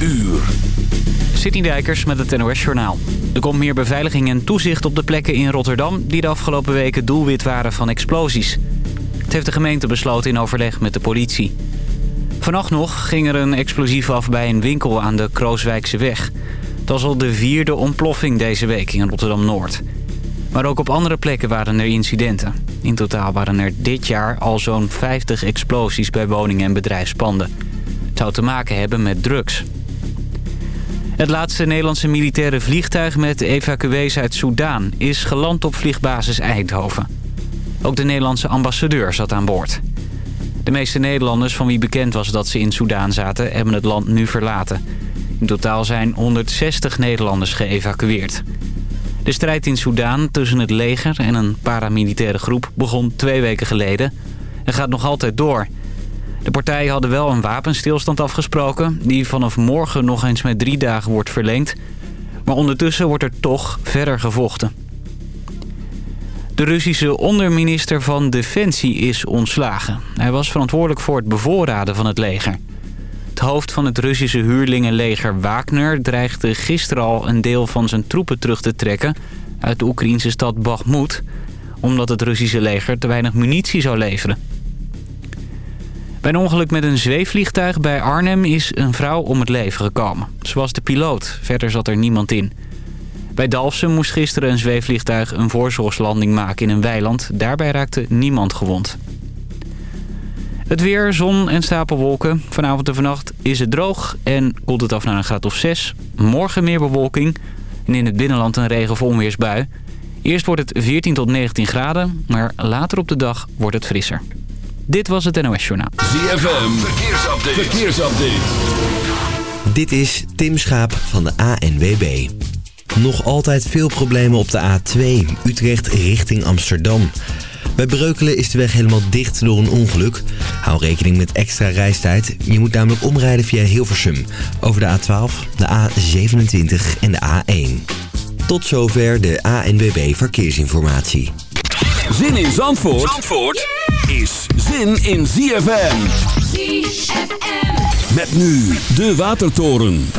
uur. Citydijkers met het NOS Journaal. Er komt meer beveiliging en toezicht op de plekken in Rotterdam... die de afgelopen weken doelwit waren van explosies. Het heeft de gemeente besloten in overleg met de politie. Vannacht nog ging er een explosief af bij een winkel aan de Krooswijkse weg. Het was al de vierde ontploffing deze week in Rotterdam-Noord. Maar ook op andere plekken waren er incidenten. In totaal waren er dit jaar al zo'n 50 explosies bij woningen en bedrijfspanden. Het zou te maken hebben met drugs. Het laatste Nederlandse militaire vliegtuig met evacuees uit Soudaan... is geland op vliegbasis Eindhoven. Ook de Nederlandse ambassadeur zat aan boord. De meeste Nederlanders van wie bekend was dat ze in Soudaan zaten... hebben het land nu verlaten. In totaal zijn 160 Nederlanders geëvacueerd. De strijd in Soudaan tussen het leger en een paramilitaire groep... begon twee weken geleden en gaat nog altijd door... De partijen hadden wel een wapenstilstand afgesproken... die vanaf morgen nog eens met drie dagen wordt verlengd. Maar ondertussen wordt er toch verder gevochten. De Russische onderminister van Defensie is ontslagen. Hij was verantwoordelijk voor het bevoorraden van het leger. Het hoofd van het Russische huurlingenleger Wagner... dreigde gisteren al een deel van zijn troepen terug te trekken... uit de Oekraïnse stad Bakhmut... omdat het Russische leger te weinig munitie zou leveren. Bij een ongeluk met een zweefvliegtuig bij Arnhem is een vrouw om het leven gekomen. Ze was de piloot, verder zat er niemand in. Bij Dalfsen moest gisteren een zweefvliegtuig een voorzorgslanding maken in een weiland. Daarbij raakte niemand gewond. Het weer, zon en stapelwolken. Vanavond en vannacht is het droog en koelt het af naar een graad of 6. Morgen meer bewolking en in het binnenland een regen- of onweersbui. Eerst wordt het 14 tot 19 graden, maar later op de dag wordt het frisser. Dit was het NOS Journaal. ZFM, verkeersupdate. verkeersupdate. Dit is Tim Schaap van de ANWB. Nog altijd veel problemen op de A2, Utrecht richting Amsterdam. Bij Breukelen is de weg helemaal dicht door een ongeluk. Hou rekening met extra reistijd. Je moet namelijk omrijden via Hilversum. Over de A12, de A27 en de A1. Tot zover de ANWB Verkeersinformatie. Zin in Zandvoort, Zandvoort is zin in ZFM. ZFM. Met nu de Watertoren.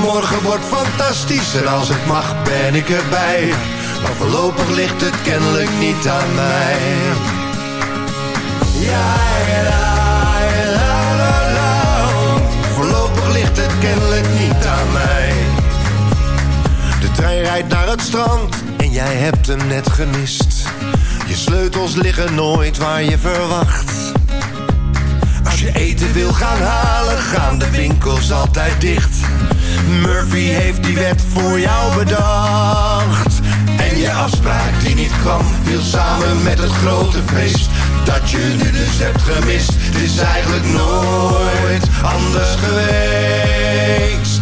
Morgen wordt fantastisch en als het mag ben ik erbij. Maar voorlopig ligt het kennelijk niet aan mij. Ja, la, la, la, la. Voorlopig ligt het kennelijk niet aan mij. Trein rijdt naar het strand en jij hebt hem net gemist. Je sleutels liggen nooit waar je verwacht. Als je eten wil gaan halen, gaan de winkels altijd dicht. Murphy heeft die wet voor jou bedacht. En je afspraak die niet kwam, viel samen met het grote feest. Dat je nu dus hebt gemist, het is eigenlijk nooit anders geweest.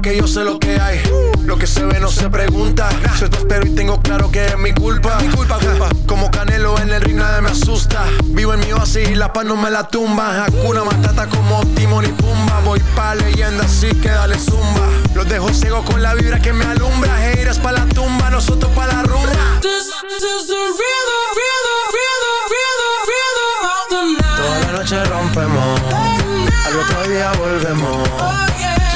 Te porque yo sé lo que hay. Lo que se ve no se pregunta. Soy tu espero y tengo claro que es mi culpa. Mi culpa, culpa. Como Canelo en el ring nadie me asusta. Vivo en mi oasis y la paz no me la tumba. Hakuna Matata como Timon y Pumba. Voy pa' leyenda así que dale zumba. Los dejo ciego con la vibra que me alumbra. Haters pa' la tumba, nosotros pa' la rumba. Toda la noche rompemos, al otro día volvemos. Tú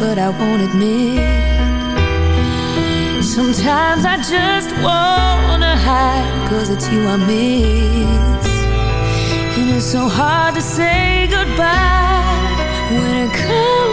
but I won't admit Sometimes I just wanna hide Cause it's you I miss. And it's so hard to say goodbye When it comes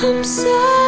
I'm sorry.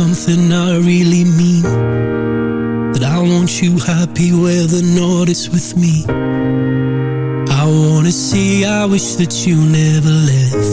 something I really mean. That I want you happy where the north is with me. I wanna see, I wish that you never left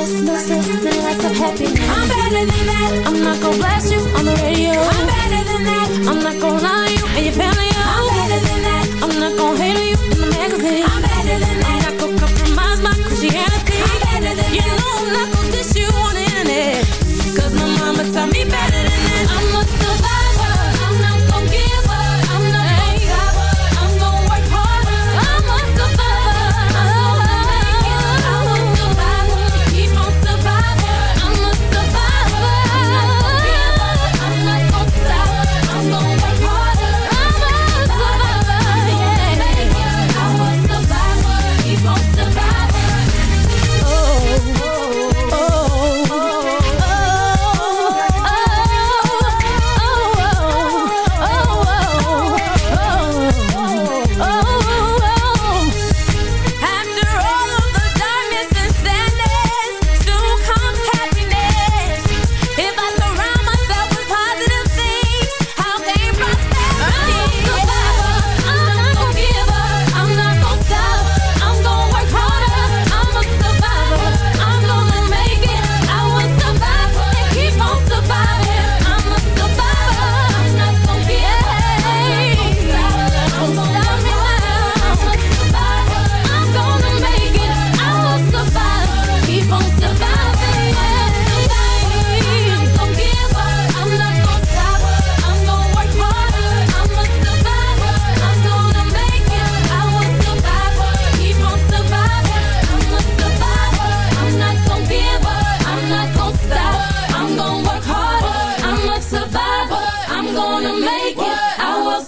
Christmas, living life of happiness. I'm better than that. I'm not gonna blast you on the radio. I'm better than that. I'm not gonna lie to you and your family. Up. I'm better than that. I'm not gonna hate you in the magazine. I'm better than that. I'm not gonna compromise my Christianity. I'm better than you that. know I'm not gonna dish you on the internet. Cause my mama taught me better than that. I'm a survivor.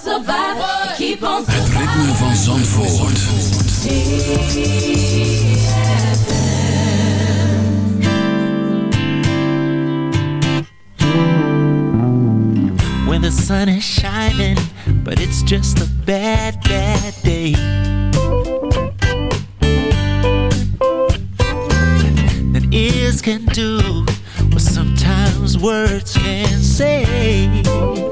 survive. Keep on. Het ritme van Zandvoort. When the sun is shining, but it's just a bad, bad day. That ears can do what sometimes words can say.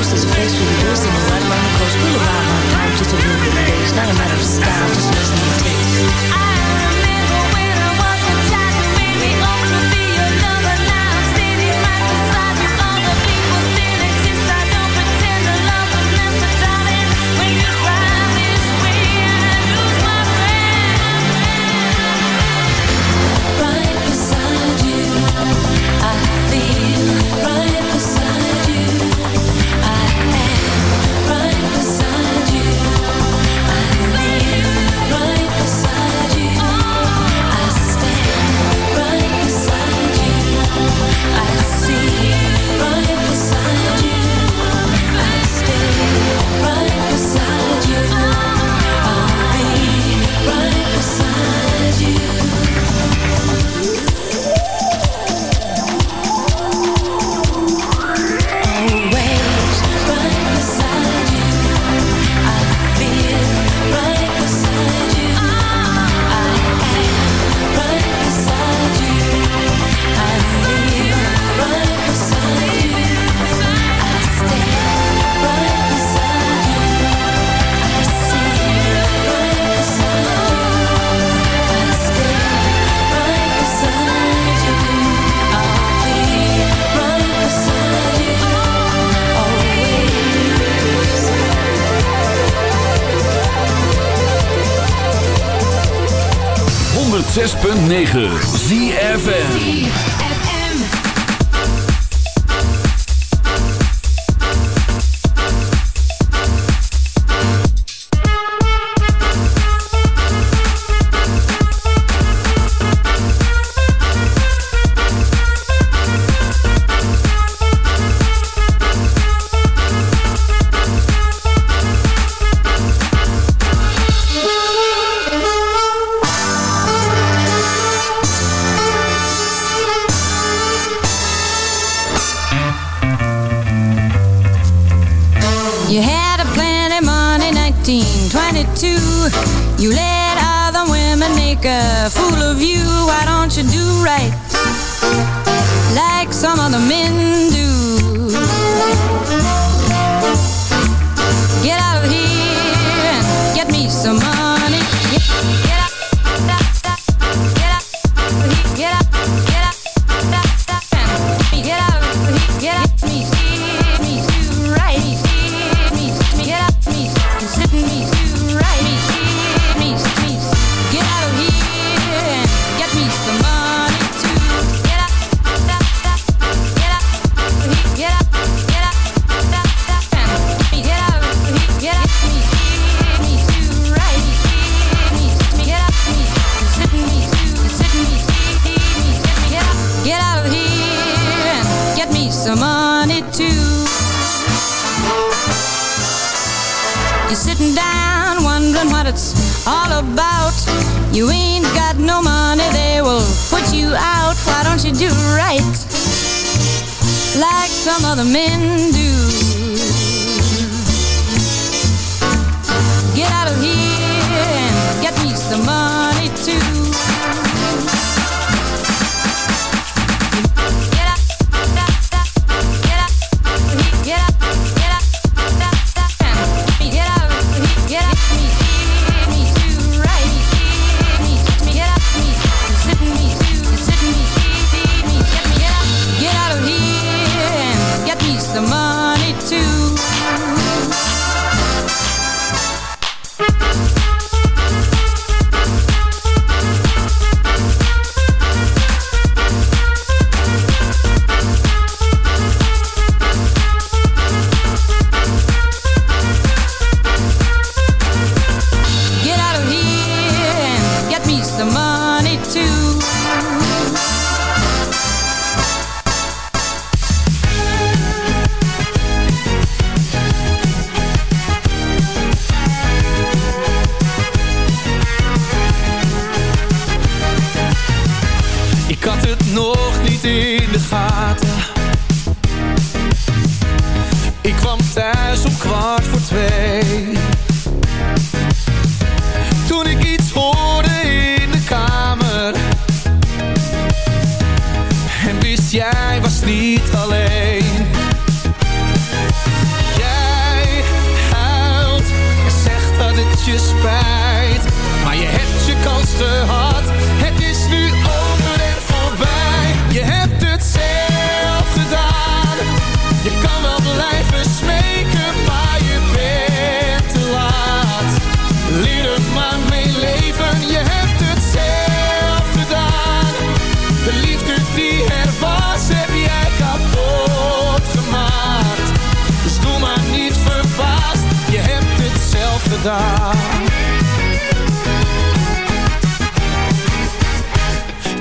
ghost is a place where ik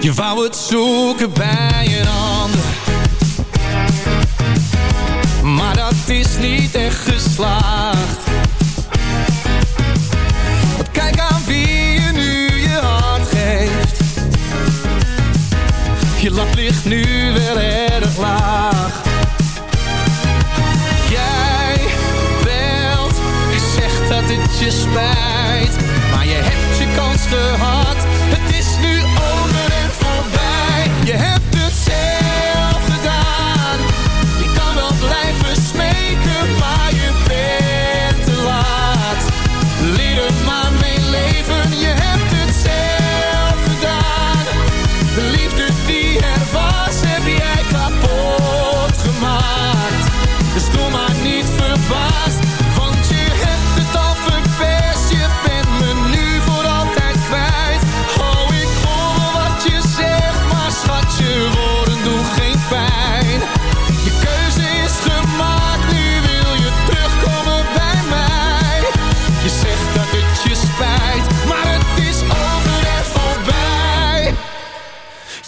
Je wou het zoeken bij een ander. Maar dat is niet echt geslaagd. Want kijk aan wie je nu je hart geeft. Je lat ligt nu wel erg laag. Jij belt, je zegt dat het je spijt. Maar je hebt je kans gehad.